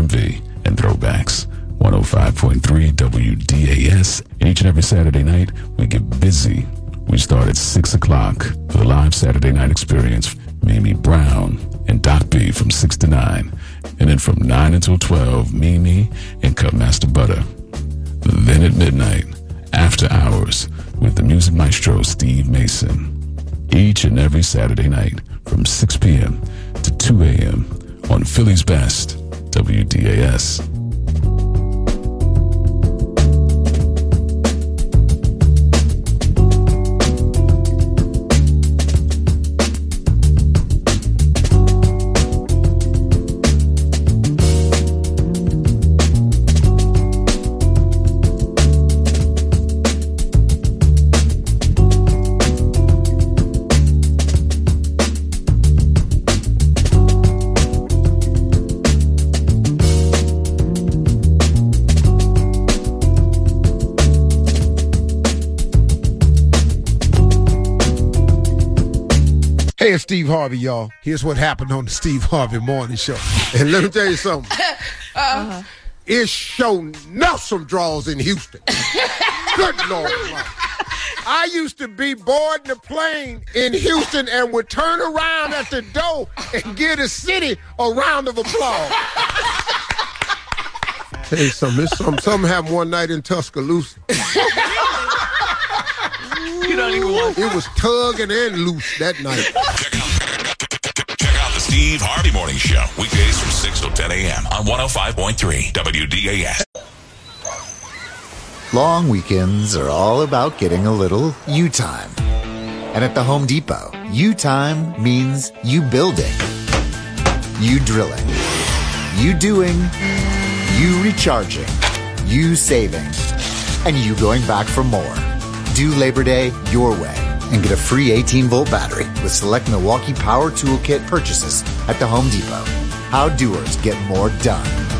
R&B, and throwbacks. 105.3 WDAS. Each and every Saturday night, we get busy. We start at 6 o'clock for the live Saturday night experience. Mimi Brown and Doc B from 6 to 9. And then from 9 until 12, Mimi and Cutmaster Butter. Then at midnight, after hours, with the music maestro Steve Mason. Each and every Saturday night from 6 p.m. to 2 a.m. on Philly's Best, WDAS. Hey, it's Steve Harvey, y'all. Here's what happened on the Steve Harvey Morning Show. And let me tell you something. Uh-huh. It's shown enough some draws in Houston. Good Lord. I used to be boarding the plane in Houston and would turn around at the door and give the city a round of applause. Hey, something, it's something, something happened one night in Tuscaloosa. You don't even want It was tugging and loose that night. Check out the Steve Harvey Morning Show, weekdays from 6 till 10 a.m. on 105.3 WDAS. Long weekends are all about getting a little you time. And at the Home Depot, you time means you building, you drilling, you doing, you recharging, you saving, and you going back for more. Do Labor Day your way and get a free 18 volt battery with select Milwaukee Power Toolkit purchases at the Home Depot. How doers get more done.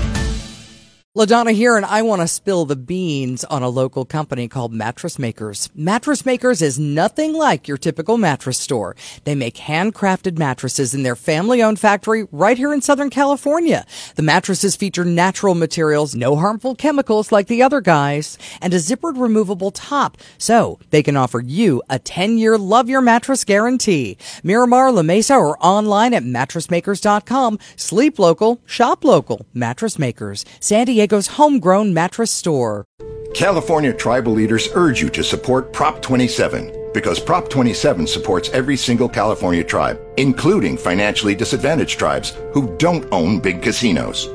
LaDonna here, and I want to spill the beans on a local company called Mattress Makers. Mattress Makers is nothing like your typical mattress store. They make handcrafted mattresses in their family owned factory right here in Southern California. The mattresses feature natural materials, no harmful chemicals like the other guys, and a zippered removable top. So they can offer you a 10 year love your mattress guarantee. Miramar, La Mesa, or online at mattressmakers.com. Sleep local, shop local. Mattress Makers. San Diego's homegrown mattress store. California tribal leaders urge you to support Prop 27 because Prop 27 supports every single California tribe, including financially disadvantaged tribes who don't own big casinos.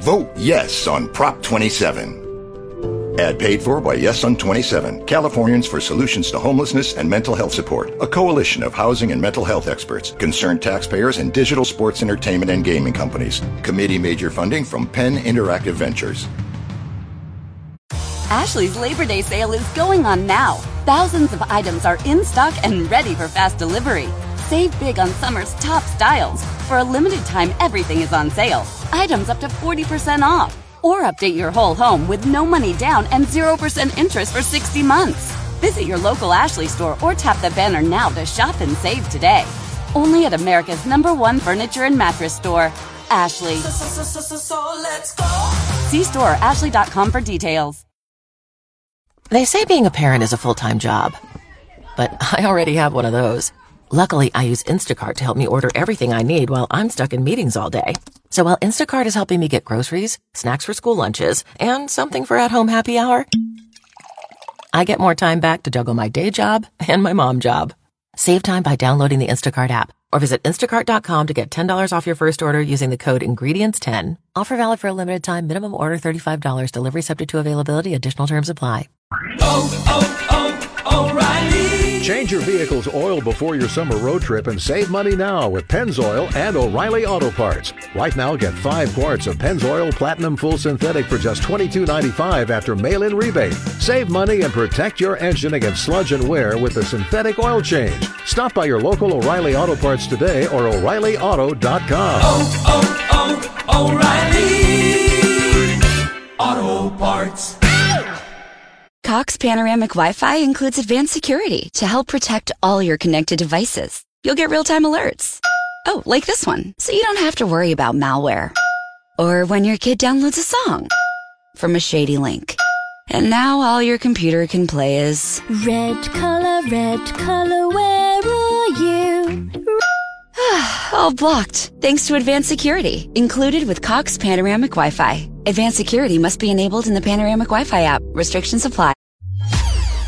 Vote yes on Prop 27. Ad paid for by Yes on 27, Californians for Solutions to Homelessness and Mental Health Support, a coalition of housing and mental health experts, concerned taxpayers, and digital sports entertainment and gaming companies. Committee major funding from Penn Interactive Ventures. Ashley's Labor Day sale is going on now. Thousands of items are in stock and ready for fast delivery. Save big on summer's top styles. For a limited time, everything is on sale. Items up to 40% off. Or update your whole home with no money down and 0% interest for 60 months. Visit your local Ashley store or tap the banner now to shop and save today. Only at America's number one furniture and mattress store, Ashley. See store or ashley.com for details. They say being a parent is a full time job, but I already have one of those. Luckily, I use Instacart to help me order everything I need while I'm stuck in meetings all day. So while Instacart is helping me get groceries, snacks for school lunches, and something for at home happy hour, I get more time back to juggle my day job and my mom job. Save time by downloading the Instacart app or visit instacart.com to get $10 off your first order using the code INGREDIENTS10. Offer valid for a limited time, minimum order $35, delivery subject to availability, additional terms apply. Oh, oh, Change your vehicle's oil before your summer road trip and save money now with Pennzoil and O'Reilly Auto Parts. Right now, get five quarts of Pennzoil Platinum Full Synthetic for just $22.95 after mail-in rebate. Save money and protect your engine against sludge and wear with the synthetic oil change. Stop by your local O'Reilly Auto Parts today or O'ReillyAuto.com. Oh, oh, oh, O'Reilly Auto Parts. Cox Panoramic Wi Fi includes advanced security to help protect all your connected devices. You'll get real time alerts. Oh, like this one, so you don't have to worry about malware. or when your kid downloads a song from a shady link. And now all your computer can play is Red color, red color, where are you? all blocked thanks to advanced security included with Cox Panoramic Wi-Fi. Advanced security must be enabled in the Panoramic Wi-Fi app. Restrictions apply.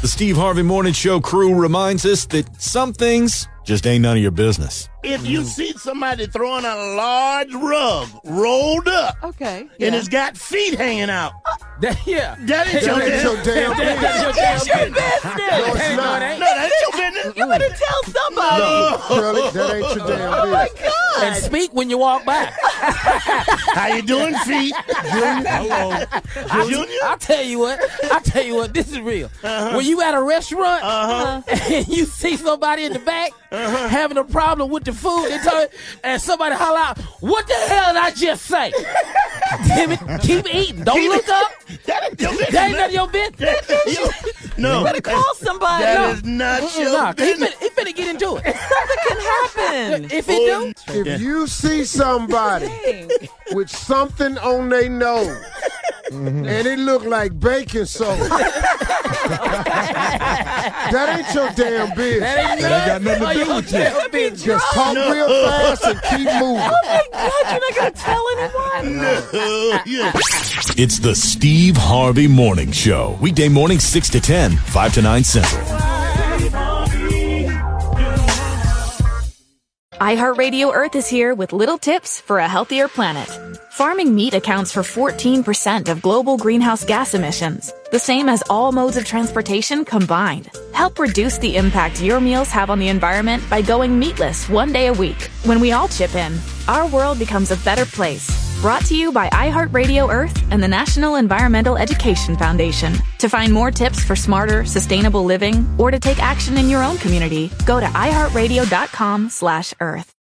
The Steve Harvey Morning Show crew reminds us that some things just ain't none of your business. If you see somebody throwing a large rug rolled up, Okay. and it's got feet hanging out, That, yeah. that ain't your That ain't your damn damn That's your That's your business. business. No, it's not. it. No, that ain't your business. You better tell somebody. No, Shirley, that ain't your damn oh, business. And speak when you walk by. How you doing, feet? Hello, Junior. I'll tell you what. I'll tell you what. This is real. Uh-huh. When you at a restaurant uh-huh. and you see somebody in the back uh-huh. having a problem with the food, they tell you, and somebody holler out, "What the hell did I just say?" Damn it! Keep eating. Don't look up. That ain't your business. That ain't none of your business. No, You better call somebody. that No. is not your Nah, he business. finna, he finna get into it. Something can happen. If it do, If you see somebody with something on their nose mm-hmm. and it look like baking soda, that ain't your damn business. that ain't That got nothing to do oh, of with you. damn business. Just talk real fast and keep moving. Oh my God, you're not going to tell anyone? Oh, yeah. It's the Steve Harvey Morning Show. Weekday morning 6 to 10, 5 to 9 Central. iHeartRadio Earth is here with little tips for a healthier planet. Farming meat accounts for 14% of global greenhouse gas emissions, the same as all modes of transportation combined. Help reduce the impact your meals have on the environment by going meatless one day a week. When we all chip in, our world becomes a better place. Brought to you by iHeartRadio Earth and the National Environmental Education Foundation. To find more tips for smarter, sustainable living or to take action in your own community, go to iHeartRadio.com slash earth.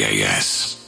WDAS.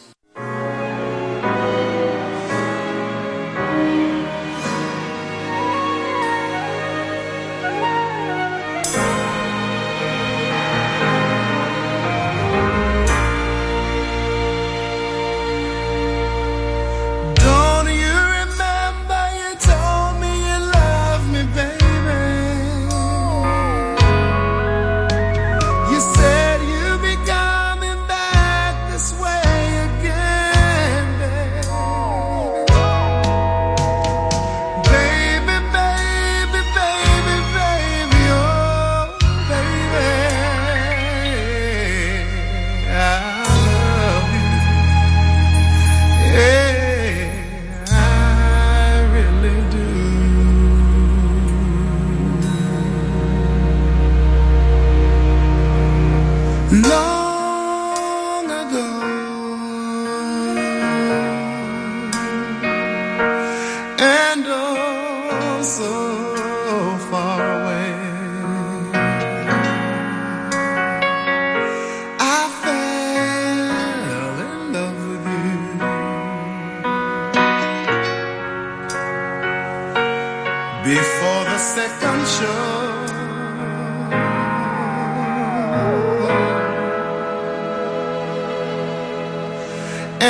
Long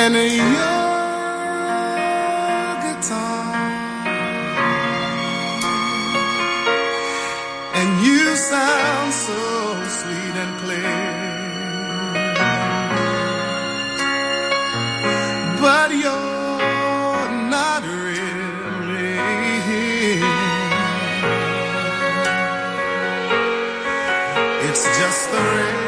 and your guitar. And you sound so sweet and clear. But you're not really here. It's just the rain.